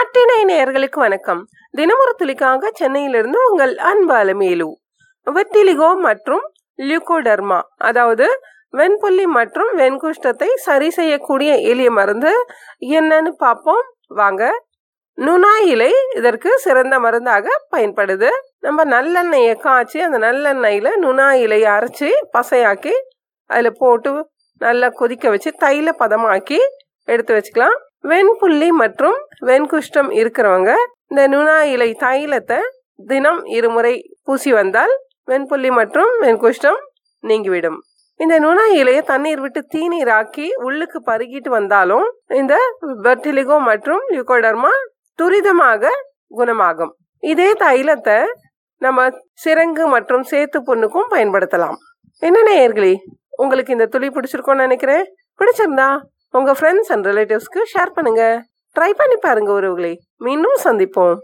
நாட்டினை நேயர்களுக்கு வணக்கம். தினமுறை துளிக்காக சென்னையிலிருந்து உங்கள் அன்பு அலமேலு. வெட்டிலிகோ மற்றும் லியூகோடர்மா அதாவது வெண்புள்ளி மற்றும் வெண்குஷ்டத்தை சரி செய்யக்கூடிய எளிய மருந்து என்னன்னு பார்ப்போம். வாங்க. நுணா இலை இதற்கு சிறந்த மருந்தாக பயன்படுது. நம்ம நல்லெண்ணெயை காய்ச்சி அந்த நல்லெண்ணெயில் நுணா இலையை அரைச்சி பசையாக்கி அதில் போட்டு நல்லா கொதிக்க வச்சு தைல பதமாக்கி எடுத்து வச்சுக்கலாம். வெண்புள்ளி மற்றும் வெண்குஷ்டம் இருக்கிறவங்க இந்த நுணா இலை தைலத்தை தினம் இருமுறை பூசி வந்தால் வெண்புள்ளி மற்றும் வெண்குஷ்டம் நீங்கிவிடும். இந்த நுணா இலையை தண்ணீர் விட்டு தீநீராக்கி உள்ளுக்கு பருகிட்டு வந்தாலும் இந்த வெர்டிலிகோ மற்றும் லியூகோடர்மா துரிதமாக குணமாகும். இதே தைலத்தை நம்ம சிரங்கு மற்றும் சேத்து புண்ணுக்கும் பயன்படுத்தலாம். என்ன நேயர்களே உங்களுக்கு இந்த துளி பிடிச்சிருக்கோன்னு நினைக்கிறேன். பிடிச்சிருந்தா உங்க ஃப்ரெண்ட்ஸ் அண்ட் ரிலேட்டிவ்ஸ்க்கு ஷேர் பண்ணுங்க. ட்ரை பண்ணி பாருங்க உறவுகளை. மீண்டும் சந்திப்போம்.